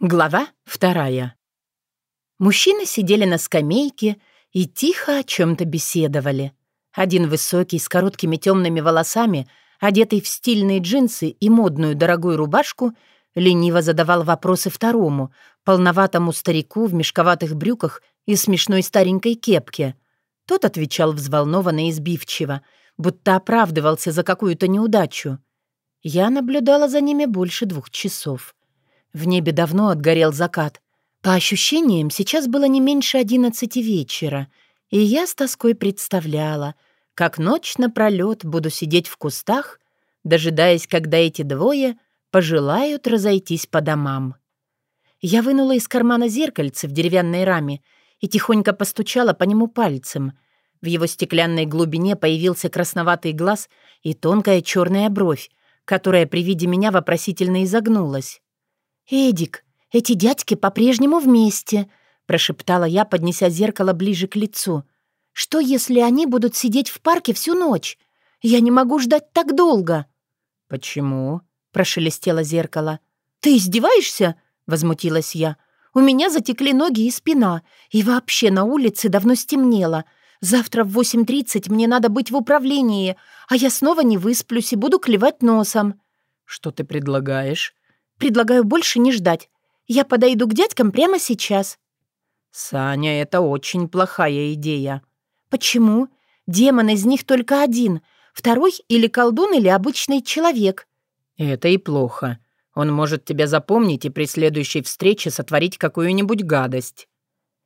Глава вторая. Мужчины сидели на скамейке и тихо о чем-то беседовали. Один высокий, с короткими темными волосами, одетый в стильные джинсы и модную дорогую рубашку, лениво задавал вопросы второму, полноватому старику в мешковатых брюках и смешной старенькой кепке. Тот отвечал взволнованно и сбивчиво, будто оправдывался за какую-то неудачу. Я наблюдала за ними больше двух часов. В небе давно отгорел закат. По ощущениям, сейчас было не меньше одиннадцати вечера, и я с тоской представляла, как ночь напролёт буду сидеть в кустах, дожидаясь, когда эти двое пожелают разойтись по домам. Я вынула из кармана зеркальце в деревянной раме и тихонько постучала по нему пальцем. В его стеклянной глубине появился красноватый глаз и тонкая черная бровь, которая при виде меня вопросительно изогнулась. «Эдик, эти дядьки по-прежнему вместе», — прошептала я, поднеся зеркало ближе к лицу. «Что, если они будут сидеть в парке всю ночь? Я не могу ждать так долго». «Почему?» — прошелестело зеркало. «Ты издеваешься?» — возмутилась я. «У меня затекли ноги и спина, и вообще на улице давно стемнело. Завтра в 8.30 мне надо быть в управлении, а я снова не высплюсь и буду клевать носом». «Что ты предлагаешь?» Предлагаю больше не ждать. Я подойду к дядькам прямо сейчас». «Саня, это очень плохая идея». «Почему? Демон из них только один. Второй или колдун, или обычный человек». «Это и плохо. Он может тебя запомнить и при следующей встрече сотворить какую-нибудь гадость».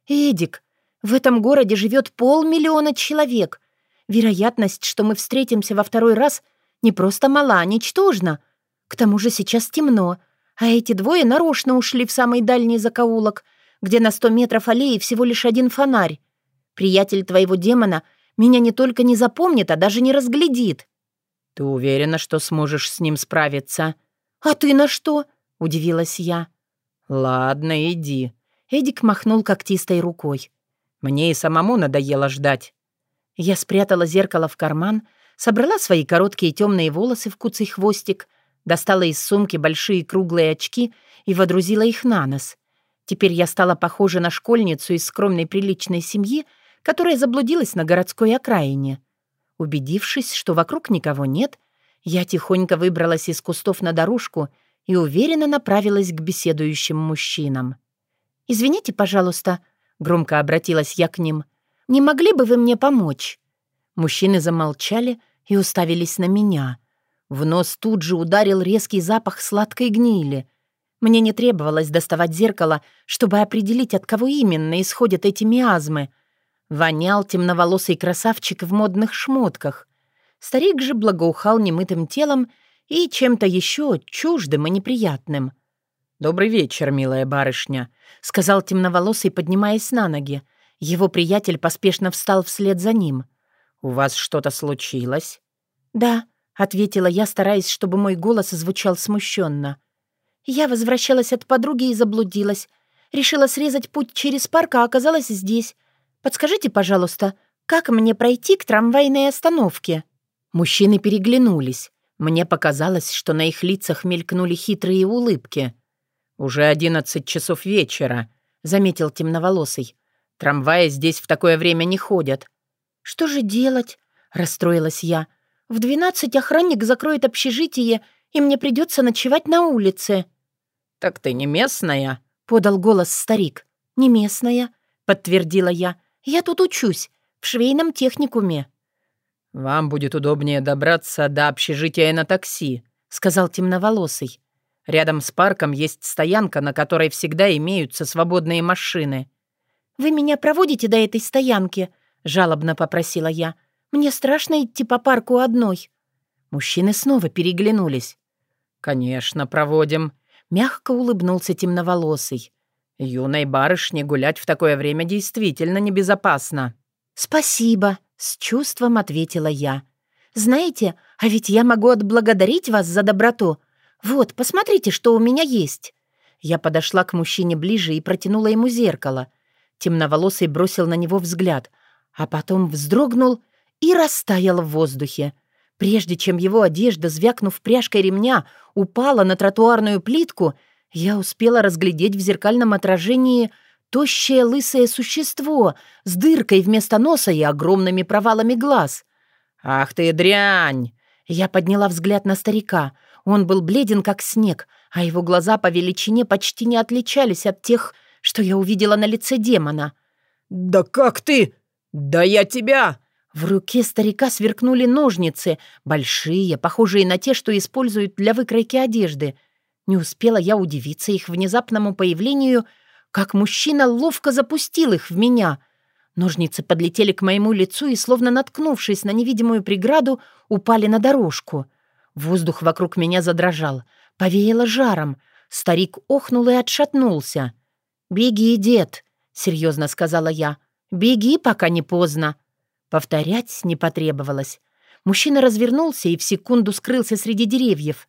«Эдик, в этом городе живет полмиллиона человек. Вероятность, что мы встретимся во второй раз, не просто мала, а ничтожна. К тому же сейчас темно, а эти двое нарочно ушли в самый дальний закоулок, где на сто метров аллеи всего лишь один фонарь. Приятель твоего демона меня не только не запомнит, а даже не разглядит». «Ты уверена, что сможешь с ним справиться?» «А ты на что?» — удивилась я. «Ладно, иди». Эдик махнул когтистой рукой. «Мне и самому надоело ждать». Я спрятала зеркало в карман, собрала свои короткие темные волосы в куцый хвостик — Достала из сумки большие круглые очки и водрузила их на нос. Теперь я стала похожа на школьницу из скромной приличной семьи, которая заблудилась на городской окраине. Убедившись, что вокруг никого нет, я тихонько выбралась из кустов на дорожку и уверенно направилась к беседующим мужчинам. «Извините, пожалуйста», — громко обратилась я к ним, — «не могли бы вы мне помочь?» Мужчины замолчали и уставились на меня — в нос тут же ударил резкий запах сладкой гнили. Мне не требовалось доставать зеркало, чтобы определить, от кого именно исходят эти миазмы. Вонял темноволосый красавчик в модных шмотках. Старик же благоухал немытым телом и чем-то еще чуждым и неприятным. «Добрый вечер, милая барышня», — сказал темноволосый, поднимаясь на ноги. Его приятель поспешно встал вслед за ним. «У вас что-то случилось?» «Да», ответила я, стараясь, чтобы мой голос звучал смущенно. Я возвращалась от подруги и заблудилась. Решила срезать путь через парк, а оказалась здесь. Подскажите, пожалуйста, как мне пройти к трамвайной остановке?» Мужчины переглянулись. Мне показалось, что на их лицах мелькнули хитрые улыбки. «Уже одиннадцать часов вечера», — заметил темноволосый. «Трамваи здесь в такое время не ходят». «Что же делать?» — расстроилась я. В двенадцать охранник закроет общежитие, и мне придется ночевать на улице». «Так ты не местная?» — подал голос старик. «Не местная», — подтвердила я. «Я тут учусь, в швейном техникуме». «Вам будет удобнее добраться до общежития на такси», — сказал темноволосый. «Рядом с парком есть стоянка, на которой всегда имеются свободные машины». «Вы меня проводите до этой стоянки?» — жалобно попросила я. Мне страшно идти по парку одной». Мужчины снова переглянулись. «Конечно, проводим», — мягко улыбнулся темноволосый. «Юной барышне гулять в такое время действительно небезопасно». «Спасибо», — с чувством ответила я. «Знаете, а ведь я могу отблагодарить вас за доброту. Вот, посмотрите, что у меня есть». Я подошла к мужчине ближе и протянула ему зеркало. Темноволосый бросил на него взгляд, а потом вздрогнул и растаял в воздухе. Прежде чем его одежда, звякнув пряжкой ремня, упала на тротуарную плитку, Я успела разглядеть в зеркальном отражении тощее лысое существо с дыркой вместо носа и огромными провалами глаз. «Ах ты дрянь!» Я подняла взгляд на старика. Он был бледен, как снег, а его глаза по величине почти не отличались от тех, что я увидела на лице демона. «Да как ты? Да я тебя!» В руке старика сверкнули ножницы, большие, похожие на те, что используют для выкройки одежды. Не успела я удивиться их внезапному появлению, как мужчина ловко запустил их в меня. Ножницы подлетели к моему лицу и, словно наткнувшись на невидимую преграду, упали на дорожку. Воздух вокруг меня задрожал, повеяло жаром. Старик охнул и отшатнулся. «Беги, дед», — серьезно сказала я. «Беги, пока не поздно». Повторять не потребовалось. Мужчина развернулся и в секунду скрылся среди деревьев.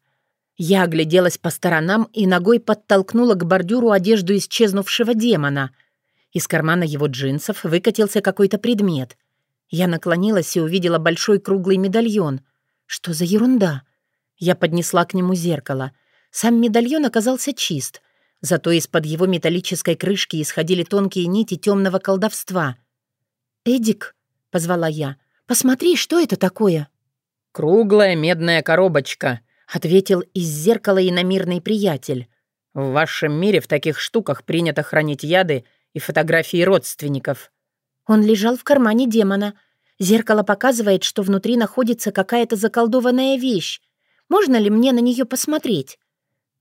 Я огляделась по сторонам и ногой подтолкнула к бордюру одежду исчезнувшего демона. Из кармана его джинсов выкатился какой-то предмет. Я наклонилась и увидела большой круглый медальон. Что за ерунда? Я поднесла к нему зеркало. Сам медальон оказался чист, зато из-под его металлической крышки исходили тонкие нити темного колдовства. «Эдик», — позвала я. «Посмотри, что это такое?» «Круглая медная коробочка», — ответил из зеркала иномирный приятель. «В вашем мире в таких штуках принято хранить яды и фотографии родственников». Он лежал в кармане демона. Зеркало показывает, что внутри находится какая-то заколдованная вещь. Можно ли мне на нее посмотреть?»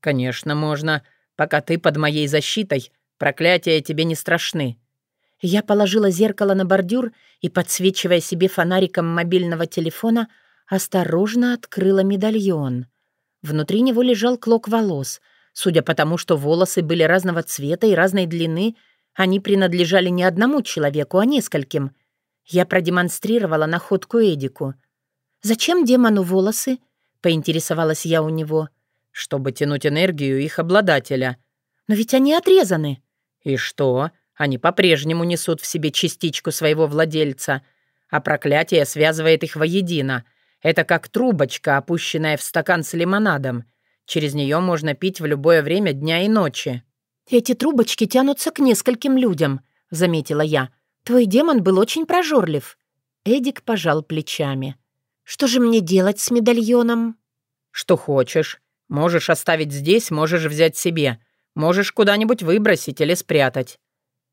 «Конечно, можно. Пока ты под моей защитой, проклятия тебе не страшны. Я положила зеркало на бордюр и, подсвечивая себе фонариком мобильного телефона, осторожно открыла медальон. Внутри него лежал клок волос. Судя по тому, что волосы были разного цвета и разной длины, они принадлежали не одному человеку, а нескольким. Я продемонстрировала находку Эдику. «Зачем демону волосы?» — поинтересовалась я у него. «Чтобы тянуть энергию их обладателя». «Но ведь они отрезаны». «И что?» Они по-прежнему несут в себе частичку своего владельца, а проклятие связывает их воедино. Это как трубочка, опущенная в стакан с лимонадом. Через нее можно пить в любое время дня и ночи. «Эти трубочки тянутся к нескольким людям», — заметила я. «Твой демон был очень прожорлив». Эдик пожал плечами. «Что же мне делать с медальоном?» «Что хочешь. Можешь оставить здесь, можешь взять себе. Можешь куда-нибудь выбросить или спрятать.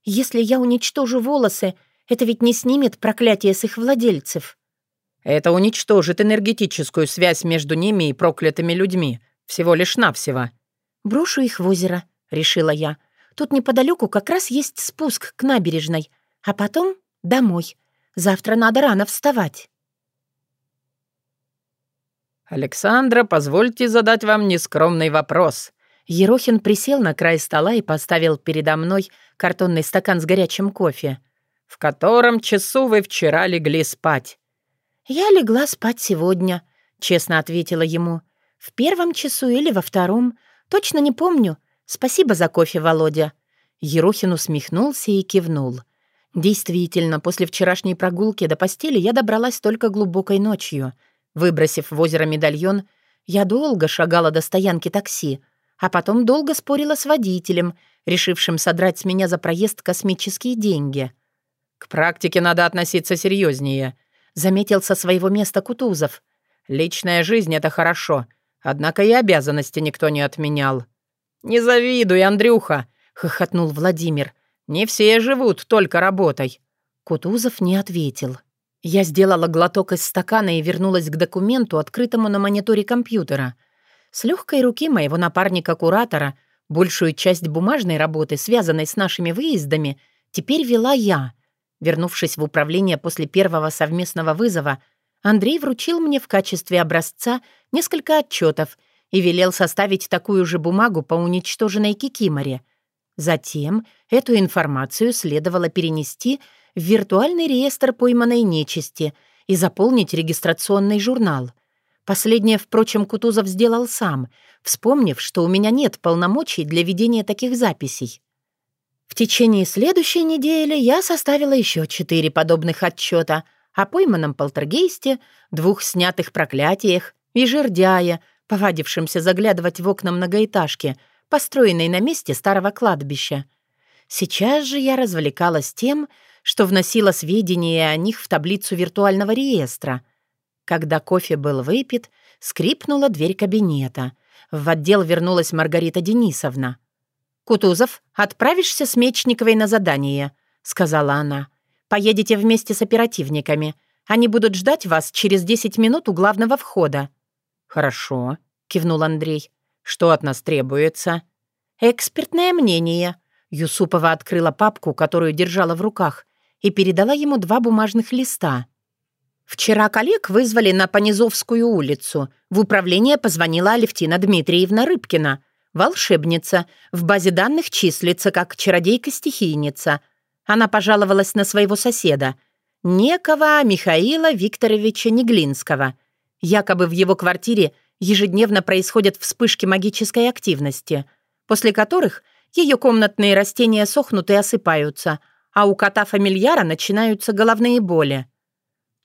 Если я уничтожу волосы, это ведь не снимет проклятие с их владельцев. Это уничтожит энергетическую связь между ними и проклятыми людьми. Всего лишь навсего. Брошу их в озеро, решила я. Тут неподалеку как раз есть спуск к набережной. А потом домой. Завтра надо рано вставать. «Александра, позвольте задать вам нескромный вопрос», Ерохин присел на край стола и поставил передо мной картонный стакан с горячим кофе. «В котором часу вы вчера легли спать?» «Я легла спать сегодня», — честно ответила ему. «В первом часу или во втором. Точно не помню. Спасибо за кофе, Володя». Ерохин усмехнулся и кивнул. Действительно, после вчерашней прогулки до постели я добралась только глубокой ночью. Выбросив в озеро медальон, я долго шагала до стоянки такси — а потом долго спорила с водителем, решившим содрать с меня за проезд космические деньги. «К практике надо относиться серьезнее», — заметил со своего места Кутузов. «Личная жизнь — это хорошо, однако и обязанности никто не отменял». «Не завидуй, Андрюха», — хохотнул Владимир. «Не все живут только работой». Кутузов не ответил. Я сделала глоток из стакана и вернулась к документу, открытому на мониторе компьютера — с легкой руки моего напарника-куратора большую часть бумажной работы, связанной с нашими выездами, теперь вела я. Вернувшись в управление после первого совместного вызова, Андрей вручил мне в качестве образца несколько отчетов и велел составить такую же бумагу по уничтоженной Кикиморе. Затем эту информацию следовало перенести в виртуальный реестр пойманной нечисти и заполнить регистрационный журнал. Последнее, впрочем, Кутузов сделал сам, вспомнив, что у меня нет полномочий для ведения таких записей. В течение следующей недели я составила еще четыре подобных отчета о пойманном полтергейсте, двух снятых проклятиях и жердяя, повадившемся заглядывать в окна многоэтажки, построенной на месте старого кладбища. Сейчас же я развлекалась тем, что вносила сведения о них в таблицу виртуального реестра. Когда кофе был выпит, скрипнула дверь кабинета. В отдел вернулась Маргарита Денисовна. «Кутузов, отправишься с Мечниковой на задание», — сказала она. «Поедете вместе с оперативниками. Они будут ждать вас через 10 минут у главного входа». «Хорошо», — кивнул Андрей. «Что от нас требуется?» «Экспертное мнение». Юсупова открыла папку, которую держала в руках, и передала ему два бумажных листа. Вчера коллег вызвали на Понизовскую улицу. В управление позвонила Алевтина Дмитриевна Рыбкина. Волшебница. В базе данных числится как чародейка-стихийница. Она пожаловалась на своего соседа. Некого Михаила Викторовича Неглинского. Якобы в его квартире ежедневно происходят вспышки магической активности, после которых ее комнатные растения сохнут и осыпаются – а у кота-фамильяра начинаются головные боли.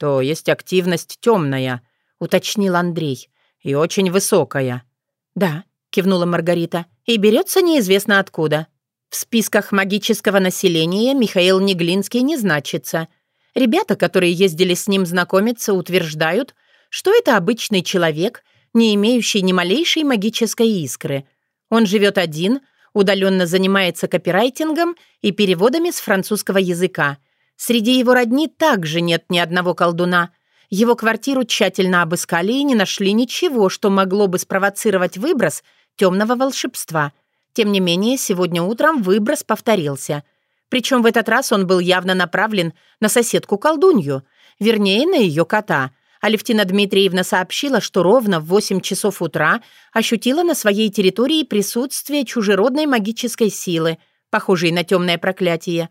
«То есть активность темная», — уточнил Андрей, — «и очень высокая». «Да», — кивнула Маргарита, — «и берется неизвестно откуда. В списках магического населения Михаил Неглинский не значится. Ребята, которые ездили с ним знакомиться, утверждают, что это обычный человек, не имеющий ни малейшей магической искры. Он живет один — удаленно занимается копирайтингом и переводами с французского языка. Среди его родни также нет ни одного колдуна. Его квартиру тщательно обыскали и не нашли ничего, что могло бы спровоцировать выброс темного волшебства. Тем не менее, сегодня утром выброс повторился. Причем в этот раз он был явно направлен на соседку-колдунью, вернее, на ее кота — Алевтина Дмитриевна сообщила, что ровно в 8 часов утра ощутила на своей территории присутствие чужеродной магической силы, похожей на темное проклятие.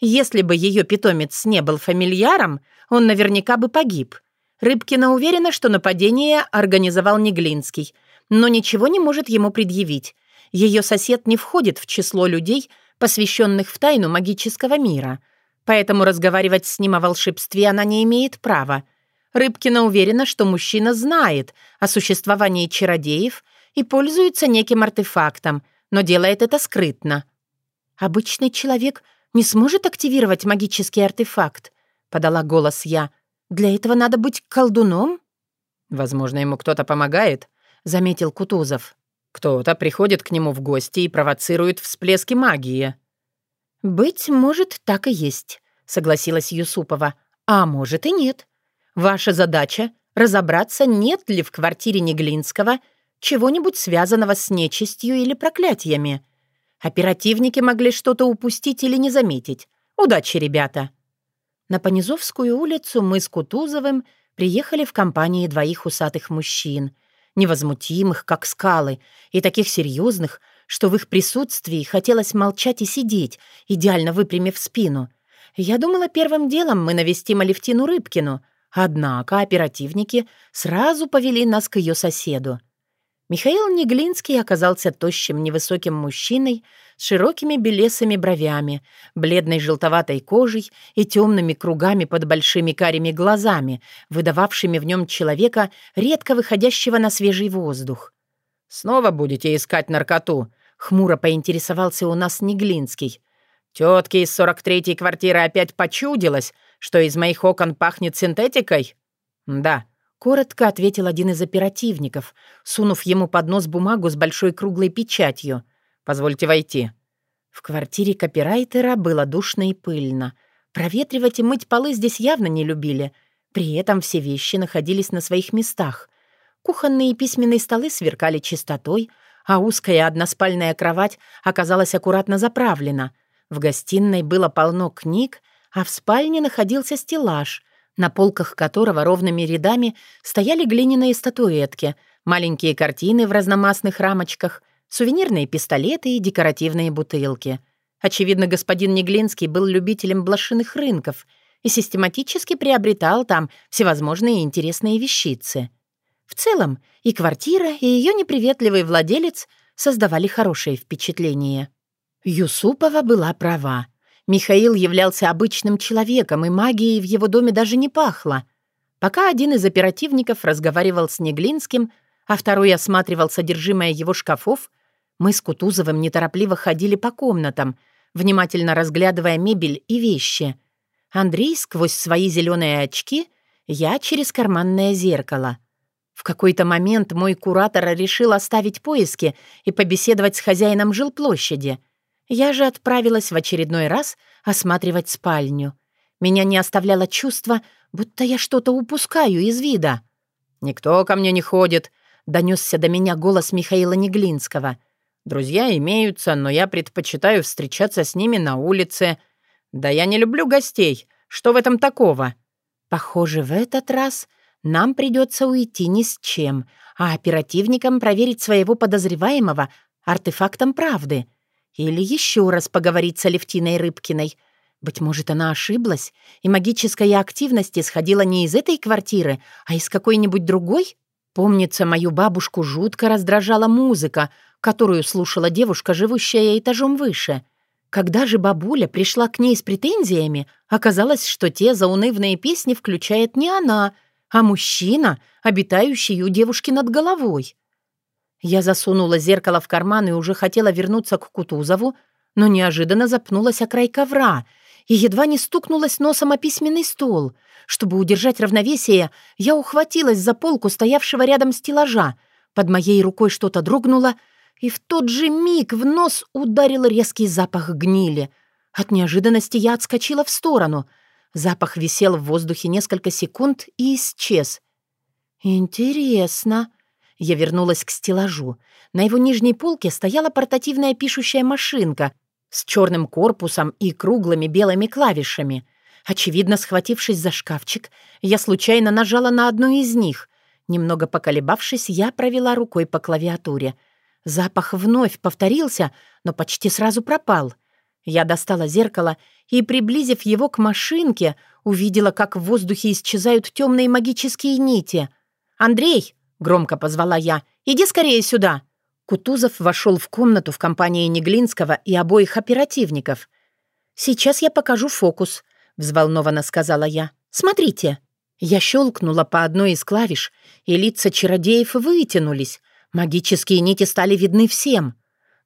Если бы ее питомец не был фамильяром, он наверняка бы погиб. Рыбкина уверена, что нападение организовал Неглинский, но ничего не может ему предъявить. Ее сосед не входит в число людей, посвященных в тайну магического мира. Поэтому разговаривать с ним о волшебстве она не имеет права. Рыбкина уверена, что мужчина знает о существовании чародеев и пользуется неким артефактом, но делает это скрытно. «Обычный человек не сможет активировать магический артефакт», — подала голос я. «Для этого надо быть колдуном?» «Возможно, ему кто-то помогает», — заметил Кутузов. «Кто-то приходит к нему в гости и провоцирует всплески магии». «Быть может, так и есть», — согласилась Юсупова. «А может и нет. Ваша задача — разобраться, нет ли в квартире Неглинского чего-нибудь связанного с нечистью или проклятиями. Оперативники могли что-то упустить или не заметить. Удачи, ребята!» На Понизовскую улицу мы с Кутузовым приехали в компании двоих усатых мужчин, невозмутимых, как скалы, и таких серьезных, что в их присутствии хотелось молчать и сидеть, идеально выпрямив спину. Я думала, первым делом мы навестим Алевтину Рыбкину — Однако оперативники сразу повели нас к ее соседу. Михаил Неглинский оказался тощим невысоким мужчиной с широкими белесыми бровями, бледной желтоватой кожей и темными кругами под большими карими глазами, выдававшими в нем человека, редко выходящего на свежий воздух. «Снова будете искать наркоту?» — хмуро поинтересовался у нас Неглинский. «Тетке из 43-й квартиры опять почудилось, что из моих окон пахнет синтетикой?» «Да», — коротко ответил один из оперативников, сунув ему под нос бумагу с большой круглой печатью. «Позвольте войти». В квартире копирайтера было душно и пыльно. Проветривать и мыть полы здесь явно не любили. При этом все вещи находились на своих местах. Кухонные и письменные столы сверкали чистотой, а узкая односпальная кровать оказалась аккуратно заправлена. В гостиной было полно книг, а в спальне находился стеллаж, на полках которого ровными рядами стояли глиняные статуэтки, маленькие картины в разномастных рамочках, сувенирные пистолеты и декоративные бутылки. Очевидно, господин Неглинский был любителем блошиных рынков и систематически приобретал там всевозможные интересные вещицы. В целом, и квартира, и ее неприветливый владелец создавали хорошее впечатление. Юсупова была права. Михаил являлся обычным человеком, и магией в его доме даже не пахло. Пока один из оперативников разговаривал с Неглинским, а второй осматривал содержимое его шкафов, Мы с Кутузовым неторопливо ходили по комнатам, внимательно разглядывая мебель и вещи. Андрей сквозь свои зеленые очки, я через карманное зеркало. В какой-то момент мой куратор решил оставить поиски и побеседовать с хозяином жилплощади. Я же отправилась в очередной раз осматривать спальню. Меня не оставляло чувство, будто я что-то упускаю из вида. «Никто ко мне не ходит», — донесся до меня голос Михаила Неглинского. «Друзья имеются, но я предпочитаю встречаться с ними на улице. Да я не люблю гостей. Что в этом такого?» Похоже, в этот раз нам придется уйти ни с чем, а оперативникам проверить своего подозреваемого артефактом правды. Или еще раз поговорить с Алевтиной Рыбкиной. Быть может, она ошиблась, и магическая активность исходила не из этой квартиры, а из какой-нибудь другой? Помнится, мою бабушку жутко раздражала музыка, которую слушала девушка, живущая этажом выше. Когда же бабуля пришла к ней с претензиями, оказалось, что те заунывные песни включает не она, а мужчина, обитающий у девушки над головой. Я засунула зеркало в карман и уже хотела вернуться к Кутузову, но неожиданно запнулась о край ковра и едва не стукнулась носом о письменный стол. Чтобы удержать равновесие, я ухватилась за полку стоявшего рядом стеллажа. Под моей рукой что-то дрогнуло, и в тот же миг в нос ударил резкий запах гнили. От неожиданности я отскочила в сторону — Запах висел в воздухе несколько секунд и исчез. «Интересно». Я вернулась к стеллажу. На его нижней полке стояла портативная пишущая машинка с черным корпусом и круглыми белыми клавишами. Очевидно, схватившись за шкафчик, я случайно нажала на одну из них. Немного поколебавшись, я провела рукой по клавиатуре. Запах вновь повторился, но почти сразу пропал. Я достала зеркало и, приблизив его к машинке, увидела, как в воздухе исчезают темные магические нити. «Андрей!» — громко позвала я. «Иди скорее сюда!» Кутузов вошел в комнату в компании Неглинского и обоих оперативников. «Сейчас я покажу фокус», — взволнованно сказала я. «Смотрите». Я щелкнула по одной из клавиш, и лица чародеев вытянулись. Магические нити стали видны всем.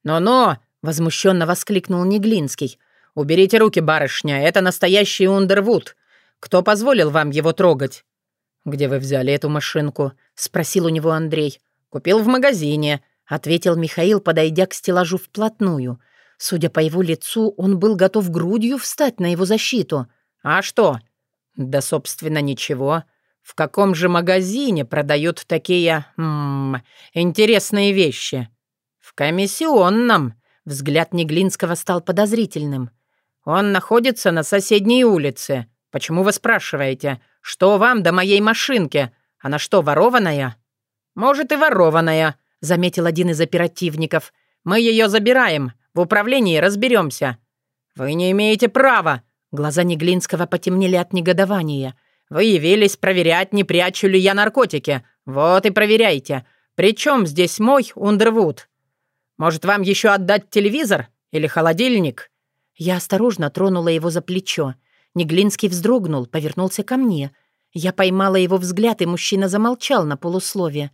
«Но-но!» — возмущенно воскликнул Неглинский. «Уберите руки, барышня, это настоящий Ундервуд. Кто позволил вам его трогать?» «Где вы взяли эту машинку?» — спросил у него Андрей. «Купил в магазине», — ответил Михаил, подойдя к стеллажу вплотную. Судя по его лицу, он был готов грудью встать на его защиту. «А что?» «Да, собственно, ничего. В каком же магазине продают такие... М интересные вещи?» «В комиссионном», Взгляд Неглинского стал подозрительным. «Он находится на соседней улице. Почему вы спрашиваете, что вам до моей машинки? Она что, ворованная?» «Может, и ворованная», — заметил один из оперативников. «Мы ее забираем. В управлении разберемся». «Вы не имеете права!» Глаза Неглинского потемнели от негодования. «Вы явились проверять, не прячу ли я наркотики. Вот и проверяйте. Причем здесь мой Ундервуд?» Может, вам еще отдать телевизор или холодильник?» Я осторожно тронула его за плечо. Неглинский вздрогнул, повернулся ко мне. Я поймала его взгляд, и мужчина замолчал на полуслове.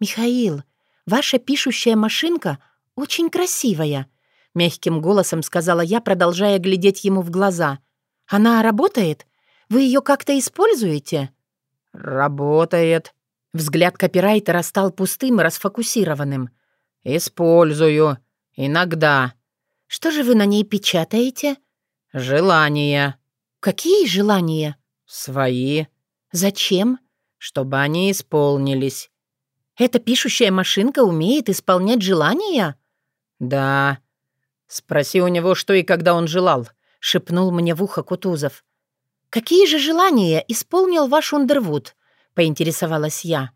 «Михаил, ваша пишущая машинка очень красивая», — мягким голосом сказала я, продолжая глядеть ему в глаза. «Она работает? Вы ее как-то используете?» «Работает». Взгляд копирайтера стал пустым и расфокусированным. «Использую. Иногда». «Что же вы на ней печатаете?» «Желания». «Какие желания?» «Свои». «Зачем?» «Чтобы они исполнились». «Эта пишущая машинка умеет исполнять желания?» «Да». «Спроси у него, что и когда он желал», — шепнул мне в ухо Кутузов. «Какие же желания исполнил ваш Ундервуд?» — поинтересовалась я.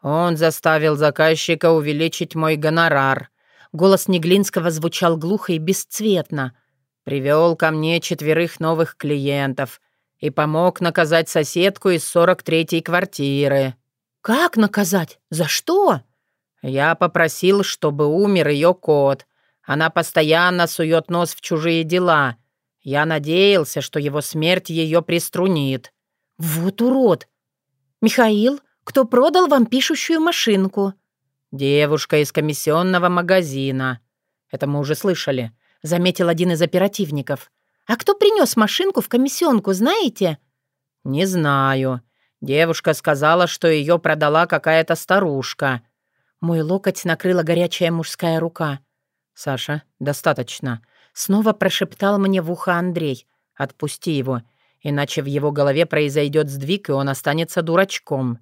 «Он заставил заказчика увеличить мой гонорар». Голос Неглинского звучал глухо и бесцветно. «Привел ко мне четверых новых клиентов и помог наказать соседку из 43-й квартиры». «Как наказать? За что?» «Я попросил, чтобы умер ее кот. Она постоянно сует нос в чужие дела. Я надеялся, что его смерть ее приструнит». «Вот урод! Михаил, кто продал вам пишущую машинку?» «Девушка из комиссионного магазина». «Это мы уже слышали», — заметил один из оперативников. «А кто принес машинку в комиссионку, знаете?» «Не знаю. Девушка сказала, что ее продала какая-то старушка». Мой локоть накрыла горячая мужская рука. «Саша, достаточно», — снова прошептал мне в ухо Андрей. «Отпусти его, иначе в его голове произойдет сдвиг, и он останется дурачком».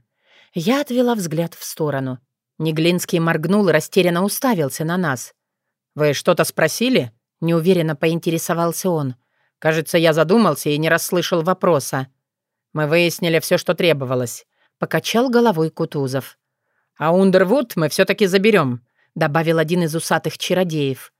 Я отвела взгляд в сторону. Неглинский моргнул и растерянно уставился на нас. «Вы что-то спросили?» — неуверенно поинтересовался он. «Кажется, я задумался и не расслышал вопроса. Мы выяснили все, что требовалось», — покачал головой Кутузов. «А Ундервуд мы все таки заберем», — добавил один из усатых чародеев.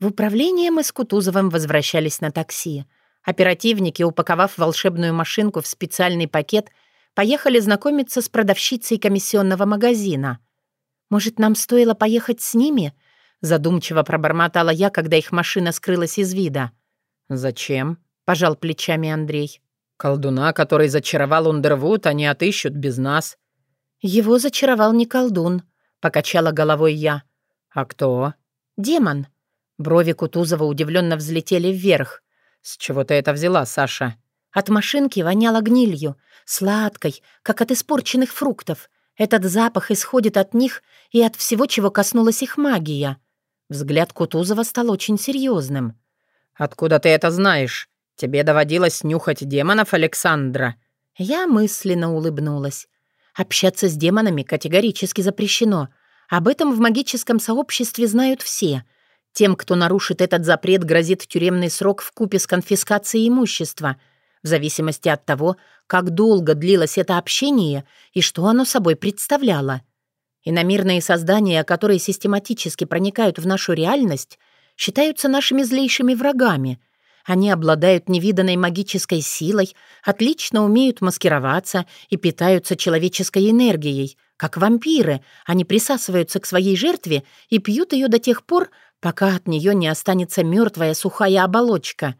В управление мы с Кутузовым возвращались на такси. Оперативники, упаковав волшебную машинку в специальный пакет, поехали знакомиться с продавщицей комиссионного магазина. «Может, нам стоило поехать с ними?» Задумчиво пробормотала я, когда их машина скрылась из вида. «Зачем?» — пожал плечами Андрей. «Колдуна, который зачаровал Ундервуд, они отыщут без нас». «Его зачаровал не колдун», — покачала головой я. «А кто?» «Демон». Брови Кутузова удивленно взлетели вверх. «С чего ты это взяла, Саша?» От машинки воняло гнилью, сладкой, как от испорченных фруктов. Этот запах исходит от них и от всего, чего коснулась их магия. Взгляд Кутузова стал очень серьезным. «Откуда ты это знаешь? Тебе доводилось нюхать демонов, Александра?» Я мысленно улыбнулась. Общаться с демонами категорически запрещено. Об этом в магическом сообществе знают все. Тем, кто нарушит этот запрет, грозит тюремный срок в купе с конфискацией имущества, в зависимости от того, как долго длилось это общение и что оно собой представляло. Иномирные создания, которые систематически проникают в нашу реальность, считаются нашими злейшими врагами. Они обладают невиданной магической силой, отлично умеют маскироваться и питаются человеческой энергией. Как вампиры, они присасываются к своей жертве и пьют ее до тех пор, пока от нее не останется мертвая сухая оболочка.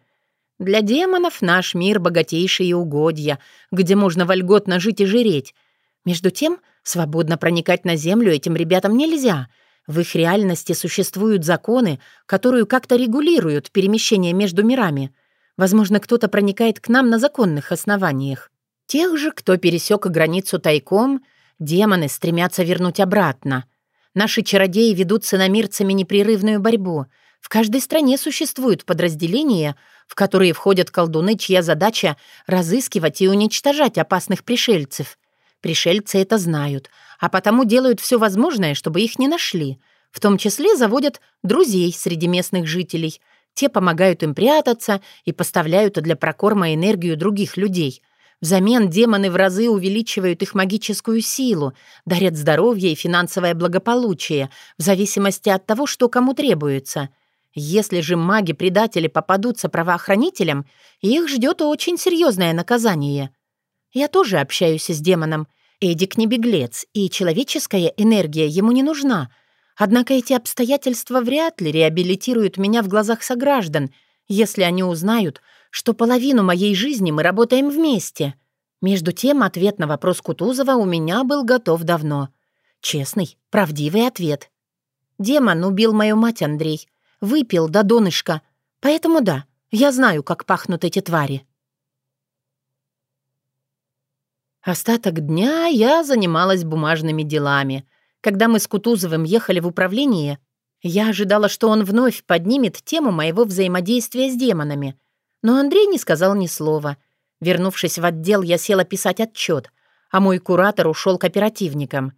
Для демонов наш мир богатейшие угодья, где можно вольготно жить и жиреть. Между тем, Свободно проникать на Землю этим ребятам нельзя. В их реальности существуют законы, которые как-то регулируют перемещение между мирами. Возможно, кто-то проникает к нам на законных основаниях. Тех же, кто пересек границу тайком, демоны стремятся вернуть обратно. Наши чародеи ведут с иномирцами непрерывную борьбу. В каждой стране существуют подразделения, в которые входят колдуны, чья задача — разыскивать и уничтожать опасных пришельцев. Пришельцы это знают, а потому делают все возможное, чтобы их не нашли. В том числе заводят друзей среди местных жителей. Те помогают им прятаться и поставляют для прокорма энергию других людей. Взамен демоны в разы увеличивают их магическую силу, дарят здоровье и финансовое благополучие, в зависимости от того, что кому требуется. Если же маги-предатели попадутся правоохранителям, их ждет очень серьезное наказание — я тоже общаюсь с демоном. Эдик не беглец, и человеческая энергия ему не нужна. Однако эти обстоятельства вряд ли реабилитируют меня в глазах сограждан, если они узнают, что половину моей жизни мы работаем вместе. Между тем, ответ на вопрос Кутузова у меня был готов давно. Честный, правдивый ответ. Демон убил мою мать, Андрей. Выпил до донышка. Поэтому да, я знаю, как пахнут эти твари. Остаток дня я занималась бумажными делами. Когда мы с Кутузовым ехали в управление, я ожидала, что он вновь поднимет тему моего взаимодействия с демонами. Но Андрей не сказал ни слова. Вернувшись в отдел, я села писать отчет, а мой куратор ушел к оперативникам.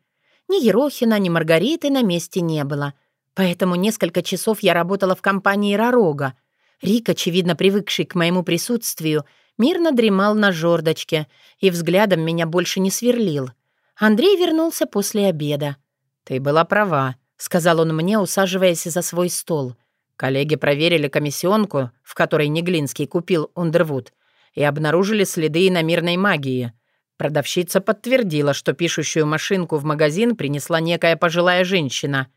Ни Ерохина, ни Маргариты на месте не было. Поэтому несколько часов я работала в компании «Ророга». Рик, очевидно привыкший к моему присутствию, — мирно дремал на жердочке и взглядом меня больше не сверлил. Андрей вернулся после обеда. «Ты была права», — сказал он мне, усаживаясь за свой стол. Коллеги проверили комиссионку, в которой Неглинский купил Ундервуд, и обнаружили следы иномирной магии. Продавщица подтвердила, что пишущую машинку в магазин принесла некая пожилая женщина.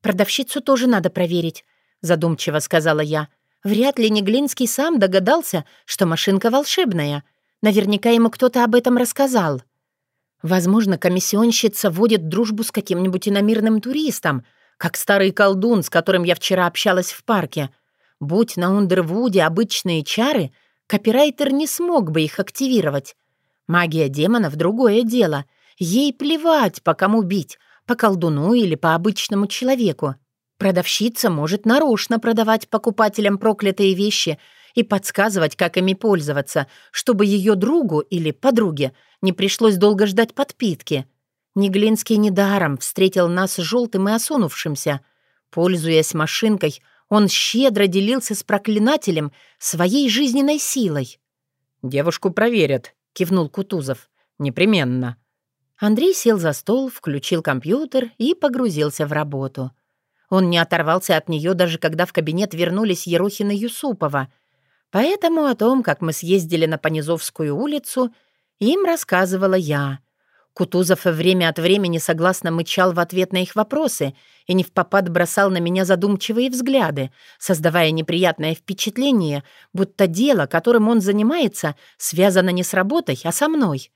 «Продавщицу тоже надо проверить», — задумчиво сказала я. Вряд ли Неглинский сам догадался, что машинка волшебная. Наверняка ему кто-то об этом рассказал. Возможно, комиссионщица водит дружбу с каким-нибудь иномирным туристом, как старый колдун, с которым я вчера общалась в парке. Будь на Ундервуде обычные чары, копирайтер не смог бы их активировать. Магия демонов — другое дело. Ей плевать, по кому бить, по колдуну или по обычному человеку. Продавщица может нарочно продавать покупателям проклятые вещи и подсказывать, как ими пользоваться, чтобы ее другу или подруге не пришлось долго ждать подпитки. Неглинский недаром встретил нас желтым и осунувшимся. Пользуясь машинкой, он щедро делился с проклинателем своей жизненной силой. «Девушку проверят», — кивнул Кутузов. «Непременно». Андрей сел за стол, включил компьютер и погрузился в работу. Он не оторвался от нее даже когда в кабинет вернулись Ерохин и Юсупова. Поэтому о том, как мы съездили на Понизовскую улицу, им рассказывала я. Кутузов время от времени согласно мычал в ответ на их вопросы и не в попад бросал на меня задумчивые взгляды, создавая неприятное впечатление, будто дело, которым он занимается, связано не с работой, а со мной.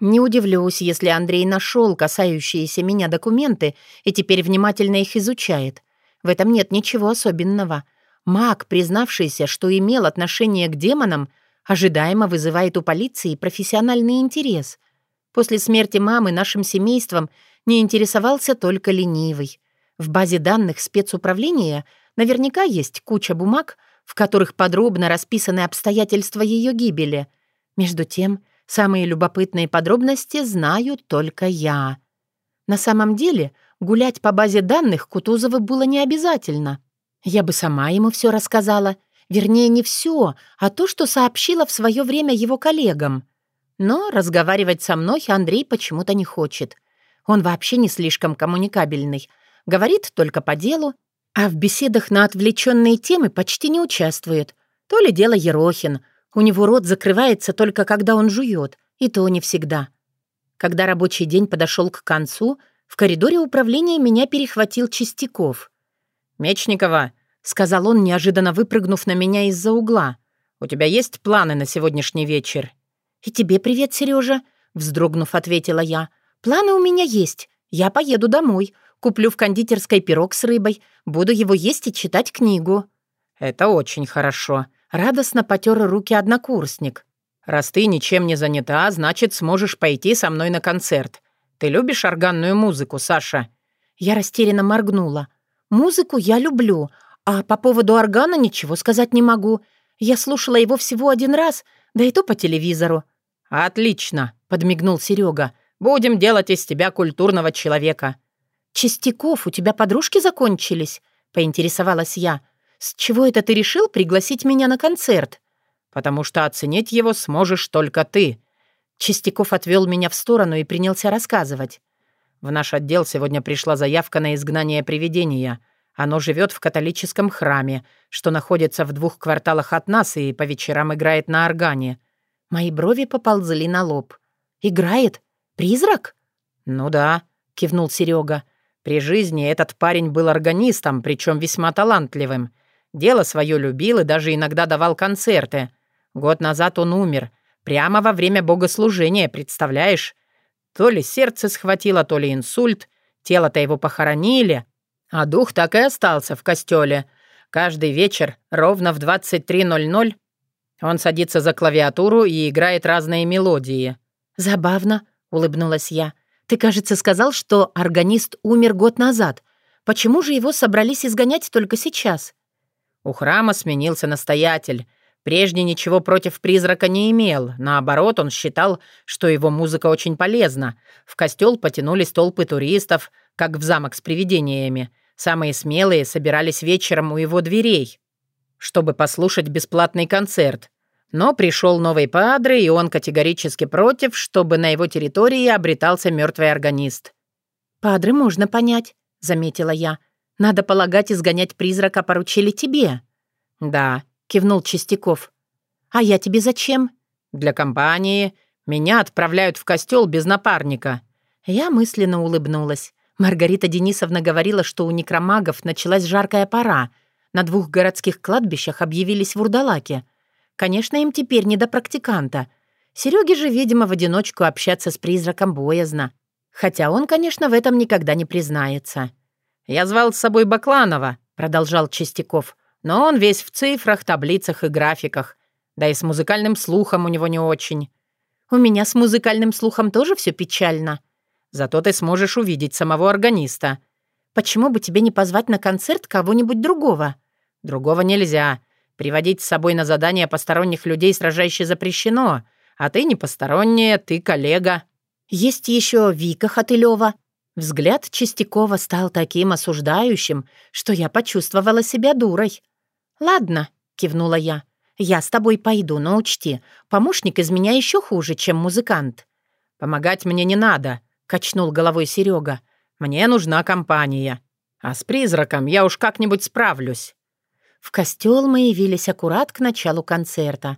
Не удивлюсь, если Андрей нашел касающиеся меня документы и теперь внимательно их изучает. В этом нет ничего особенного. Маг, признавшийся, что имел отношение к демонам, ожидаемо вызывает у полиции профессиональный интерес. После смерти мамы нашим семейством не интересовался только ленивый. В базе данных спецуправления наверняка есть куча бумаг, в которых подробно расписаны обстоятельства ее гибели. Между тем, Самые любопытные подробности знаю только я. На самом деле, гулять по базе данных Кутузова было не обязательно. Я бы сама ему все рассказала. Вернее, не все, а то, что сообщила в свое время его коллегам. Но разговаривать со мной Андрей почему-то не хочет. Он вообще не слишком коммуникабельный. Говорит только по делу, а в беседах на отвлеченные темы почти не участвует. То ли дело Ерохин — у него рот закрывается только когда он жует, и то не всегда. Когда рабочий день подошел к концу, в коридоре управления меня перехватил Чистяков. «Мечникова», — сказал он, неожиданно выпрыгнув на меня из-за угла, «у тебя есть планы на сегодняшний вечер?» «И тебе привет, Сережа, вздрогнув, ответила я. «Планы у меня есть. Я поеду домой, куплю в кондитерской пирог с рыбой, буду его есть и читать книгу». «Это очень хорошо», Радостно потер руки однокурсник. «Раз ты ничем не занята, значит, сможешь пойти со мной на концерт. Ты любишь органную музыку, Саша?» Я растерянно моргнула. «Музыку я люблю, а по поводу органа ничего сказать не могу. Я слушала его всего один раз, да и то по телевизору». «Отлично», — подмигнул Серега. «Будем делать из тебя культурного человека». «Чистяков, у тебя подружки закончились?» — поинтересовалась я. «С чего это ты решил пригласить меня на концерт?» «Потому что оценить его сможешь только ты». Чистяков отвел меня в сторону и принялся рассказывать. «В наш отдел сегодня пришла заявка на изгнание привидения. Оно живет в католическом храме, что находится в двух кварталах от нас и по вечерам играет на органе». Мои брови поползли на лоб. «Играет? Призрак?» «Ну да», — кивнул Серега. «При жизни этот парень был органистом, причем весьма талантливым. Дело свое любил и даже иногда давал концерты. Год назад он умер. Прямо во время богослужения, представляешь? То ли сердце схватило, то ли инсульт. Тело-то его похоронили. А дух так и остался в костеле. Каждый вечер, ровно в 23.00, он садится за клавиатуру и играет разные мелодии. «Забавно», — улыбнулась я. «Ты, кажется, сказал, что органист умер год назад. Почему же его собрались изгонять только сейчас?» У храма сменился настоятель. Прежде ничего против призрака не имел. Наоборот, он считал, что его музыка очень полезна. В костел потянулись толпы туристов, как в замок с привидениями. Самые смелые собирались вечером у его дверей, чтобы послушать бесплатный концерт. Но пришел новый падре, и он категорически против, чтобы на его территории обретался мертвый органист. «Падре можно понять», — заметила я. Надо полагать, изгонять призрака поручили тебе». «Да», — кивнул Чистяков. «А я тебе зачем?» «Для компании. Меня отправляют в костел без напарника». Я мысленно улыбнулась. Маргарита Денисовна говорила, что у некромагов началась жаркая пора. На двух городских кладбищах объявились вурдалаки. Конечно, им теперь не до практиканта. Сереге же, видимо, в одиночку общаться с призраком боязно. Хотя он, конечно, в этом никогда не признается. «Я звал с собой Бакланова», — продолжал Чистяков. «Но он весь в цифрах, таблицах и графиках. Да и с музыкальным слухом у него не очень». «У меня с музыкальным слухом тоже все печально». «Зато ты сможешь увидеть самого органиста». «Почему бы тебе не позвать на концерт кого-нибудь другого?» «Другого нельзя. Приводить с собой на задание посторонних людей сражающе запрещено. А ты не посторонняя, ты коллега». «Есть еще Вика Хотылева». Взгляд Чистякова стал таким осуждающим, что я почувствовала себя дурой. «Ладно», — кивнула я, — «я с тобой пойду, но учти, помощник из меня еще хуже, чем музыкант». «Помогать мне не надо», — качнул головой Серега. «Мне нужна компания. А с призраком я уж как-нибудь справлюсь». В костел мы явились аккурат к началу концерта.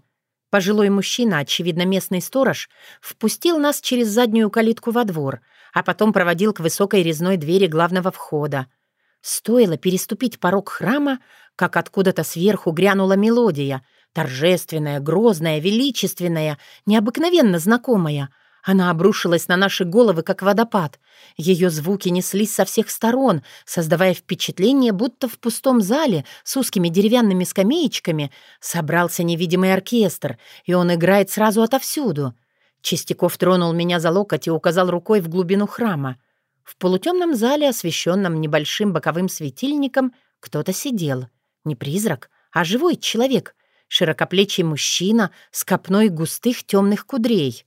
Пожилой мужчина, очевидно местный сторож, впустил нас через заднюю калитку во двор, а потом проводил к высокой резной двери главного входа. Стоило переступить порог храма, как откуда-то сверху грянула мелодия, торжественная, грозная, величественная, необыкновенно знакомая — она обрушилась на наши головы, как водопад. Ее звуки неслись со всех сторон, создавая впечатление, будто в пустом зале с узкими деревянными скамеечками собрался невидимый оркестр, и он играет сразу отовсюду. Чистяков тронул меня за локоть и указал рукой в глубину храма. В полутемном зале, освещенном небольшим боковым светильником, кто-то сидел. Не призрак, а живой человек, широкоплечий мужчина с копной густых темных кудрей.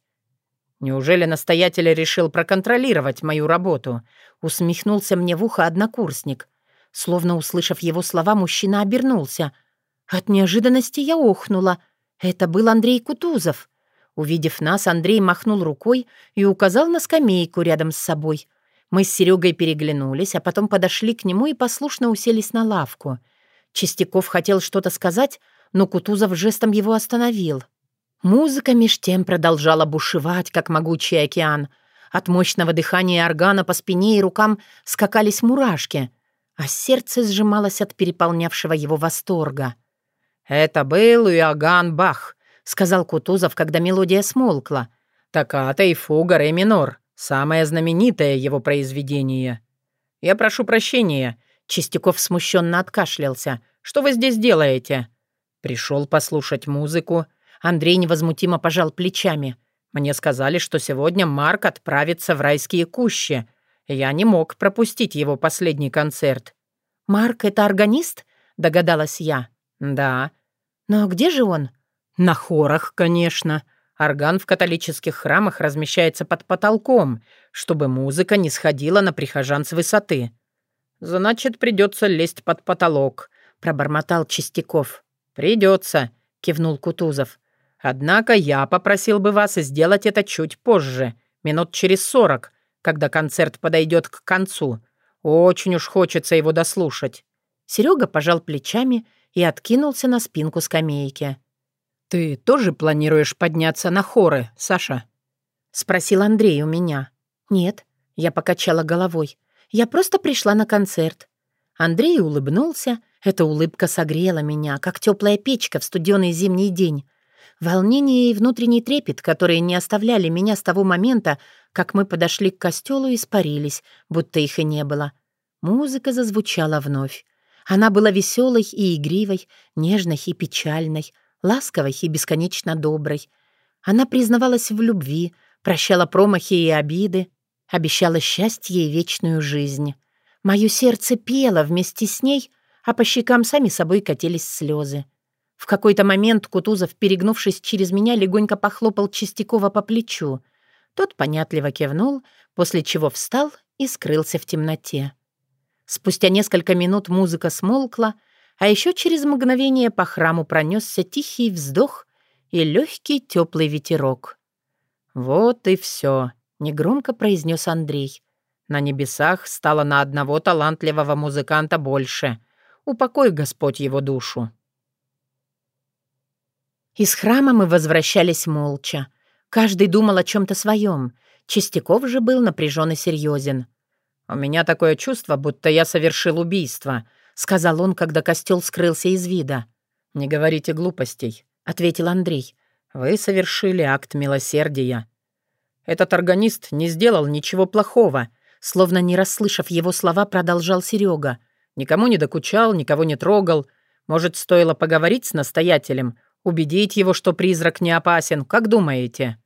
«Неужели настоятель решил проконтролировать мою работу?» Усмехнулся мне в ухо однокурсник. Словно услышав его слова, мужчина обернулся. От неожиданности я охнула. Это был Андрей Кутузов. Увидев нас, Андрей махнул рукой и указал на скамейку рядом с собой. Мы с Серегой переглянулись, а потом подошли к нему и послушно уселись на лавку. Чистяков хотел что-то сказать, но Кутузов жестом его остановил. Музыка меж тем продолжала бушевать, как могучий океан. От мощного дыхания органа по спине и рукам скакались мурашки, а сердце сжималось от переполнявшего его восторга. «Это был Иоганн Бах», — сказал Кутузов, когда мелодия смолкла. «Токката и фуга ре минор, самое знаменитое его произведение». «Я прошу прощения», — Чистяков смущенно откашлялся. «Что вы здесь делаете?» «Пришел послушать музыку», — Андрей невозмутимо пожал плечами. «Мне сказали, что сегодня Марк отправится в райские кущи. Я не мог пропустить его последний концерт». «Марк — это органист?» — догадалась я. «Да». «Но где же он?» «На хорах, конечно. Орган в католических храмах размещается под потолком, чтобы музыка не сходила на прихожан с высоты». «Значит, придется лезть под потолок», — пробормотал Чистяков. «Придется», — кивнул Кутузов. Однако я попросил бы вас сделать это чуть позже, минут через сорок, когда концерт подойдет к концу. Очень уж хочется его дослушать». Серега пожал плечами и откинулся на спинку скамейки. «Ты тоже планируешь подняться на хоры, Саша?» — спросил Андрей у меня. «Нет», — я покачала головой. «Я просто пришла на концерт». Андрей улыбнулся. Эта улыбка согрела меня, как теплая печка в студеный зимний день. Волнение и внутренний трепет, которые не оставляли меня с того момента, как мы подошли к костелу, испарились, будто их и не было. Музыка зазвучала вновь. Она была веселой и игривой, нежной и печальной, ласковой и бесконечно доброй. Она признавалась в любви, прощала промахи и обиды, обещала счастье и вечную жизнь. Мое сердце пело вместе с ней, а по щекам сами собой катились слезы. В какой-то момент Кутузов, перегнувшись через меня, легонько похлопал Чистякова по плечу. Тот понятливо кивнул, после чего встал и скрылся в темноте. Спустя несколько минут музыка смолкла, а еще через мгновение по храму пронесся тихий вздох и легкий теплый ветерок. «Вот и все», — негромко произнес Андрей. «На небесах стало на одного талантливого музыканта больше. Упокой, Господь, его душу». Из храма мы возвращались молча. Каждый думал о чем-то своем. Чистяков же был напряжен и серьезен. «У меня такое чувство, будто я совершил убийство», — сказал он, когда костел скрылся из вида. «Не говорите глупостей», — ответил Андрей. Вы совершили акт милосердия. Этот органист не сделал ничего плохого, словно не расслышав его слова, продолжал Серега. Никому не докучал, никого не трогал. Может, стоило поговорить с настоятелем, убедить его, что призрак не опасен, как думаете?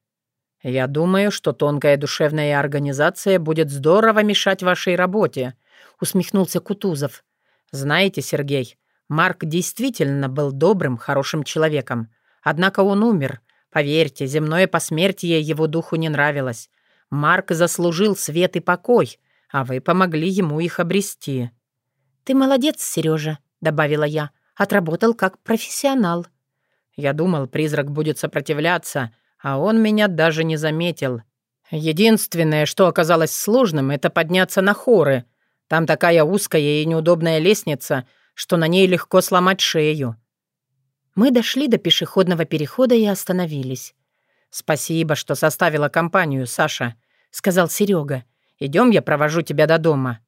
Я думаю, что тонкая душевная организация будет здорово мешать вашей работе, усмехнулся Кутузов. Знаете, Сергей, Марк действительно был добрым, хорошим человеком. Однако он умер. Поверьте, земное посмертие его духу не нравилось. Марк заслужил свет и покой, а вы помогли ему их обрести. «Ты молодец, Сережа, добавила я. «Отработал как профессионал». Я думал, призрак будет сопротивляться, а он меня даже не заметил. Единственное, что оказалось сложным, это подняться на хоры. Там такая узкая и неудобная лестница, что на ней легко сломать шею. Мы дошли до пешеходного перехода и остановились. «Спасибо, что составила компанию, Саша», — сказал Серега. Идем, я провожу тебя до дома».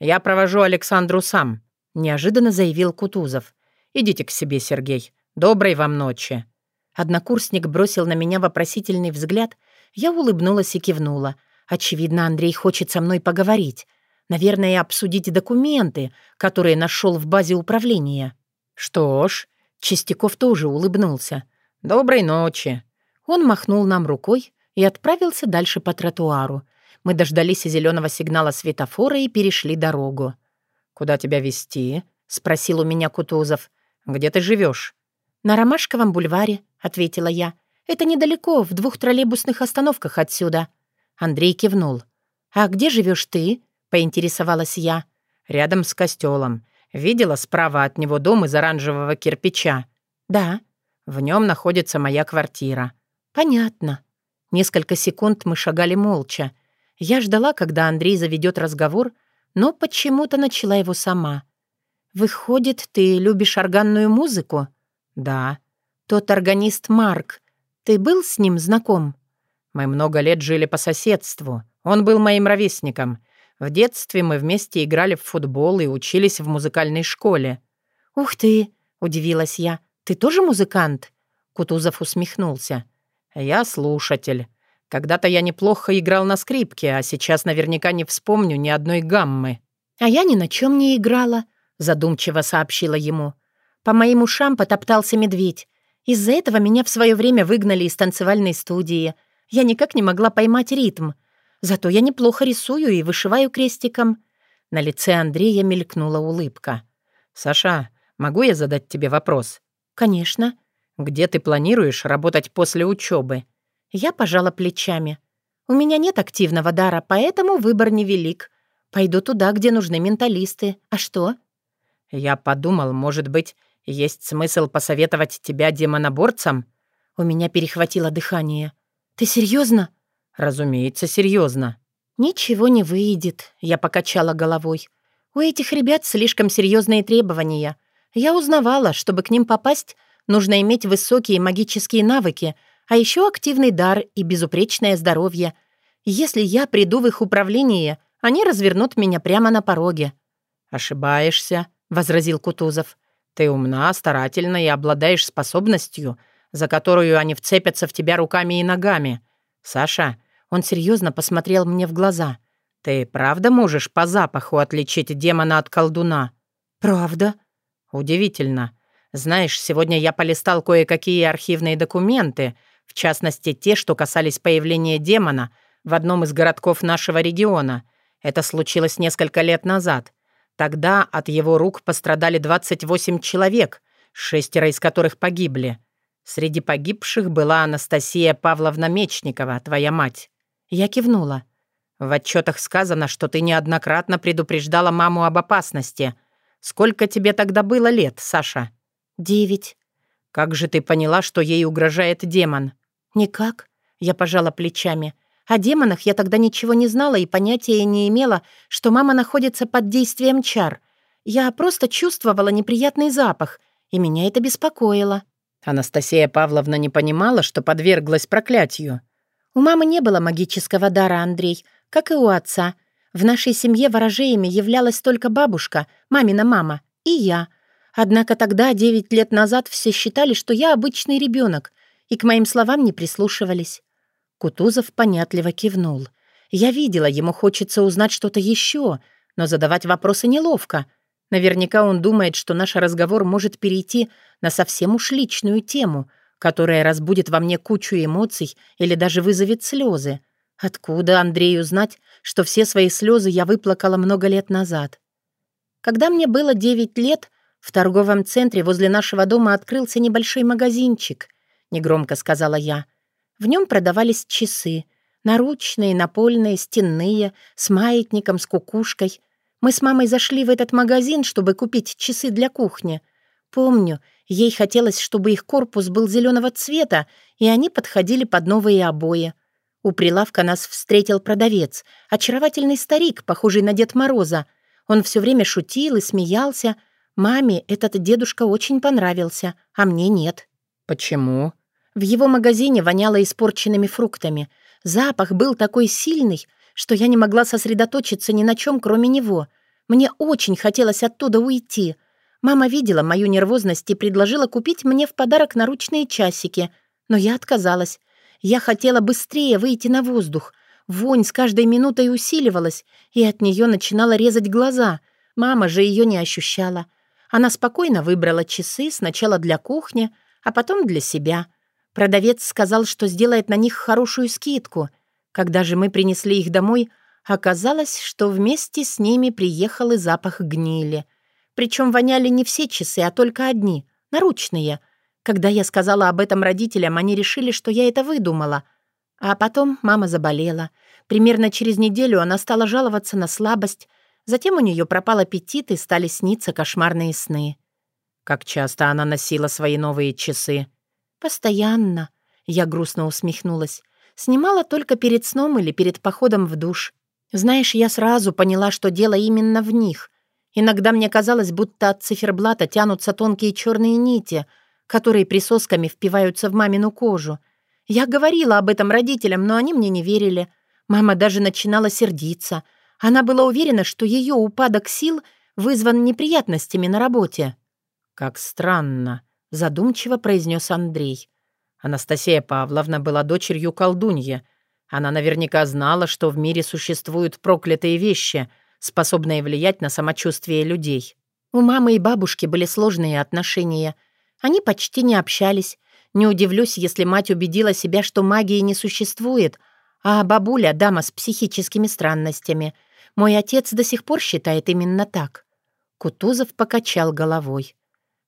«Я провожу Александру сам», — неожиданно заявил Кутузов. «Идите к себе, Сергей. Доброй вам ночи». Однокурсник бросил на меня вопросительный взгляд. Я улыбнулась и кивнула. Очевидно, Андрей хочет со мной поговорить. Наверное, обсудить документы, которые нашел в базе управления. «Что ж», — Чистяков тоже улыбнулся. «Доброй ночи». Он махнул нам рукой и отправился дальше по тротуару. Мы дождались зеленого сигнала светофора и перешли дорогу. «Куда тебя везти?» — спросил у меня Кутузов. «Где ты живешь? «На Ромашковом бульваре», — ответила я. «Это недалеко, в двух троллейбусных остановках отсюда». Андрей кивнул. «А где живешь ты?» — поинтересовалась я. «Рядом с костелом. Видела справа от него дом из оранжевого кирпича?» «Да». «В нем находится моя квартира». «Понятно». Несколько секунд мы шагали молча. Я ждала, когда Андрей заведет разговор, но почему-то начала его сама. «Выходит, ты любишь органную музыку?» «Да». «Тот органист Марк. Ты был с ним знаком?» «Мы много лет жили по соседству. Он был моим ровесником. В детстве мы вместе играли в футбол и учились в музыкальной школе». «Ух ты!» — удивилась я. «Ты тоже музыкант?» Кутузов усмехнулся. «Я слушатель. Когда-то я неплохо играл на скрипке, а сейчас наверняка не вспомню ни одной гаммы». «А я ни на чем не играла», — задумчиво сообщила ему. «По моим ушам потоптался медведь. Из-за этого меня в свое время выгнали из танцевальной студии. Я никак не могла поймать ритм. Зато я неплохо рисую и вышиваю крестиком». На лице Андрея мелькнула улыбка. «Саша, могу я задать тебе вопрос?» «Конечно». «Где ты планируешь работать после учебы? Я пожала плечами. «У меня нет активного дара, поэтому выбор невелик. Пойду туда, где нужны менталисты. А что?» «Я подумал, может быть, есть смысл посоветовать тебя демоноборцам?» У меня перехватило дыхание. «Ты серьезно? «Разумеется, серьезно. «Ничего не выйдет», — я покачала головой. «У этих ребят слишком серьезные требования. Я узнавала, чтобы к ним попасть, нужно иметь высокие магические навыки, а еще активный дар и безупречное здоровье. Если я приду в их управление, они развернут меня прямо на пороге». «Ошибаешься», — возразил Кутузов. «Ты умна, старательна и обладаешь способностью, за которую они вцепятся в тебя руками и ногами. Саша, он серьезно посмотрел мне в глаза. Ты правда можешь по запаху отличить демона от колдуна?» «Правда?» «Удивительно. Знаешь, сегодня я полистал кое-какие архивные документы, в частности, те, что касались появления демона в одном из городков нашего региона. Это случилось несколько лет назад. Тогда от его рук пострадали 28 человек, шестеро из которых погибли. Среди погибших была Анастасия Павловна Мечникова, твоя мать. Я кивнула. В отчетах сказано, что ты неоднократно предупреждала маму об опасности. Сколько тебе тогда было лет, Саша? Девять. «Как же ты поняла, что ей угрожает демон?» «Никак», — я пожала плечами. «О демонах я тогда ничего не знала и понятия не имела, что мама находится под действием чар. Я просто чувствовала неприятный запах, и меня это беспокоило». Анастасия Павловна не понимала, что подверглась проклятию. «У мамы не было магического дара, Андрей, как и у отца. В нашей семье ворожеями являлась только бабушка, мамина мама, и я — Однако тогда, девять лет назад, все считали, что я обычный ребенок, и к моим словам не прислушивались. Кутузов понятливо кивнул. Я видела, ему хочется узнать что-то еще, но задавать вопросы неловко. Наверняка он думает, что наш разговор может перейти на совсем уж личную тему, которая разбудит во мне кучу эмоций или даже вызовет слезы. Откуда Андрею знать, что все свои слезы я выплакала много лет назад? Когда мне было 9 лет, в торговом центре возле нашего дома открылся небольшой магазинчик, негромко сказала я. В нем продавались часы, наручные, напольные, стенные, с маятником, с кукушкой. Мы с мамой зашли в этот магазин, чтобы купить часы для кухни. Помню, ей хотелось, чтобы их корпус был зеленого цвета, и они подходили под новые обои. У прилавка нас встретил продавец, очаровательный старик, похожий на Дед Мороза. Он все время шутил и смеялся. Маме этот дедушка очень понравился, а мне нет. «Почему?» В его магазине воняло испорченными фруктами. Запах был такой сильный, что я не могла сосредоточиться ни на чем, кроме него. Мне очень хотелось оттуда уйти. Мама видела мою нервозность и предложила купить мне в подарок наручные часики, но я отказалась. Я хотела быстрее выйти на воздух. Вонь с каждой минутой усиливалась, и от нее начинала резать глаза. Мама же ее не ощущала. Она спокойно выбрала часы сначала для кухни, а потом для себя. Продавец сказал, что сделает на них хорошую скидку. Когда же мы принесли их домой, оказалось, что вместе с ними приехал и запах гнили. Причем воняли не все часы, а только одни, наручные — когда я сказала об этом родителям, они решили, что я это выдумала. А потом мама заболела. Примерно через неделю она стала жаловаться на слабость. Затем у нее пропал аппетит и стали сниться кошмарные сны. Как часто она носила свои новые часы? Постоянно. Я грустно усмехнулась. Снимала только перед сном или перед походом в душ. Знаешь, я сразу поняла, что дело именно в них. Иногда мне казалось, будто от циферблата тянутся тонкие черные нити — которые присосками впиваются в мамину кожу. Я говорила об этом родителям, но они мне не верили. Мама даже начинала сердиться. Она была уверена, что ее упадок сил вызван неприятностями на работе. «Как странно», — задумчиво произнес Андрей. Анастасия Павловна была дочерью колдуньи. Она наверняка знала, что в мире существуют проклятые вещи, способные влиять на самочувствие людей. У мамы и бабушки были сложные отношения — они почти не общались. Не удивлюсь, если мать убедила себя, что магии не существует, а бабуля — дама с психическими странностями. Мой отец до сих пор считает именно так. Кутузов покачал головой.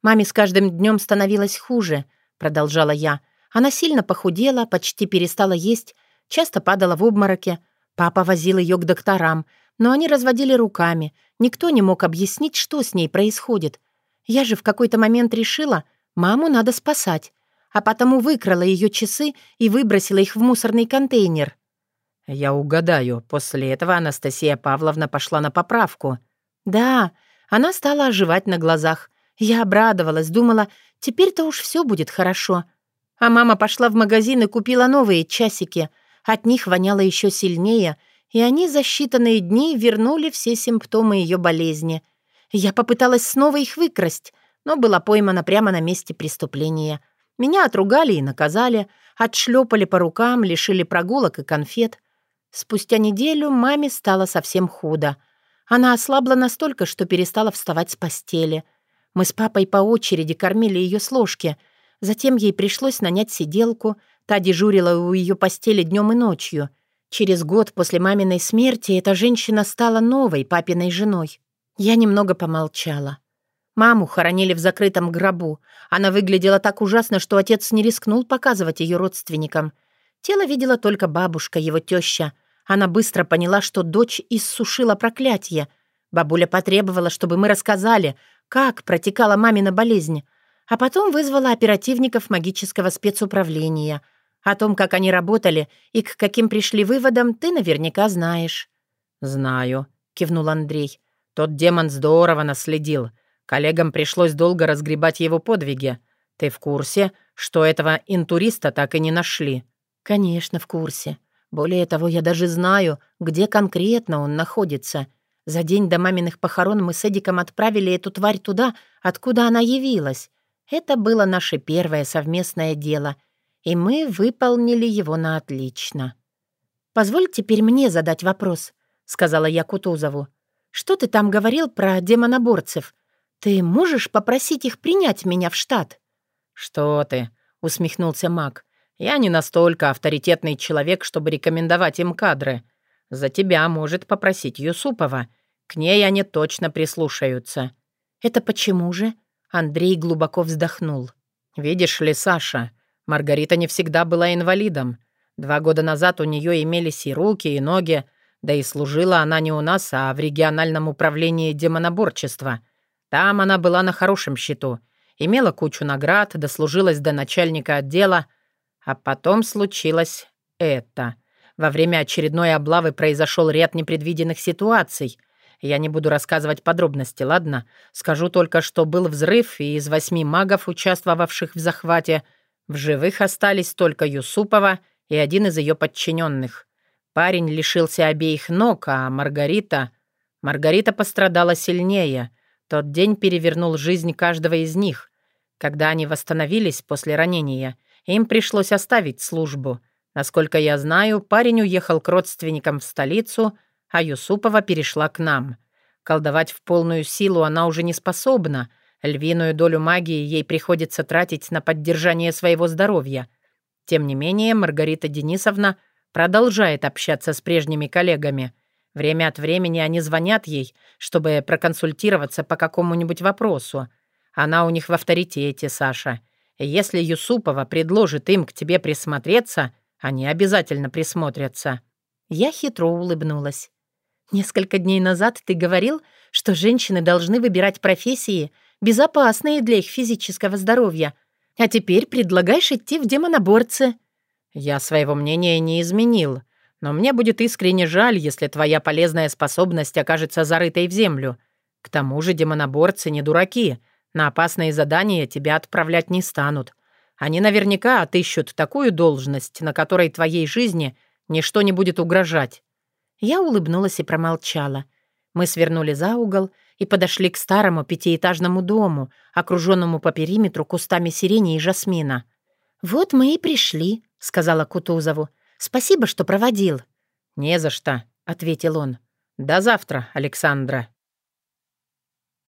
«Маме с каждым днем становилось хуже», — продолжала я. «Она сильно похудела, почти перестала есть, часто падала в обмороке. Папа возил ее к докторам, но они разводили руками. Никто не мог объяснить, что с ней происходит. Я же в какой-то момент решила — Маму надо спасать, а потому выкрала ее часы и выбросила их в мусорный контейнер. Я угадаю, после этого Анастасия Павловна пошла на поправку. Да, она стала оживать на глазах. Я обрадовалась, думала, теперь-то уж все будет хорошо. А мама пошла в магазин и купила новые часики. От них воняло еще сильнее, и они за считанные дни вернули все симптомы ее болезни. Я попыталась снова их выкрасть, но была поймана прямо на месте преступления. Меня отругали и наказали, отшлепали по рукам, лишили прогулок и конфет. Спустя неделю маме стало совсем худо. Она ослабла настолько, что перестала вставать с постели. Мы с папой по очереди кормили ее с ложки. Затем ей пришлось нанять сиделку. Та дежурила у ее постели днем и ночью. Через год после маминой смерти эта женщина стала новой папиной женой. Я немного помолчала. Маму хоронили в закрытом гробу. Она выглядела так ужасно, что отец не рискнул показывать ее родственникам. Тело видела только бабушка, его теща. Она быстро поняла, что дочь иссушила проклятие. Бабуля потребовала, чтобы мы рассказали, как протекала мамина болезнь, а потом вызвала оперативников магического спецуправления. О том, как они работали и к каким пришли выводам, ты наверняка знаешь. «Знаю», — кивнул Андрей. «Тот демон здорово наследил. Коллегам пришлось долго разгребать его подвиги. Ты в курсе, что этого интуриста так и не нашли?» «Конечно, в курсе. Более того, я даже знаю, где конкретно он находится. За день до маминых похорон мы с Эдиком отправили эту тварь туда, откуда она явилась. Это было наше первое совместное дело. И мы выполнили его на отлично. «Позволь теперь мне задать вопрос», — сказала я Кутузову. «Что ты там говорил про демоноборцев? Ты можешь попросить их принять меня в штат?» «Что ты?» — усмехнулся маг. «Я не настолько авторитетный человек, чтобы рекомендовать им кадры. За тебя может попросить Юсупова. К ней они точно прислушаются». «Это почему же?» Андрей глубоко вздохнул. «Видишь ли, Саша, Маргарита не всегда была инвалидом. Два года назад у нее имелись и руки, и ноги, да и служила она не у нас, а в региональном управлении демоноборчества. Там она была на хорошем счету, имела кучу наград, дослужилась до начальника отдела, а потом случилось это. Во время очередной облавы произошел ряд непредвиденных ситуаций. Я не буду рассказывать подробности, ладно? Скажу только, что был взрыв, и из восьми магов, участвовавших в захвате, в живых остались только Юсупова и один из ее подчиненных. Парень лишился обеих ног, а Маргарита... Маргарита пострадала сильнее. Тот день перевернул жизнь каждого из них. Когда они восстановились после ранения, им пришлось оставить службу. Насколько я знаю, парень уехал к родственникам в столицу, а Юсупова перешла к нам. Колдовать в полную силу она уже не способна. Львиную долю магии ей приходится тратить на поддержание своего здоровья. Тем не менее, Маргарита Денисовна продолжает общаться с прежними коллегами. Время от времени они звонят ей, чтобы проконсультироваться по какому-нибудь вопросу. Она у них в авторитете, Саша. Если Юсупова предложит им к тебе присмотреться, они обязательно присмотрятся». Я хитро улыбнулась. «Несколько дней назад ты говорил, что женщины должны выбирать профессии, безопасные для их физического здоровья, а теперь предлагаешь идти в демоноборцы». «Я своего мнения не изменил, но мне будет искренне жаль, если твоя полезная способность окажется зарытой в землю. К тому же демоноборцы не дураки, на опасные задания тебя отправлять не станут. Они наверняка отыщут такую должность, на которой твоей жизни ничто не будет угрожать». Я улыбнулась и промолчала. Мы свернули за угол и подошли к старому пятиэтажному дому, окруженному по периметру кустами сирени и жасмина. «Вот мы и пришли», — сказала Кутузову. «Спасибо, что проводил». «Не за что», — ответил он. «До завтра, Александра».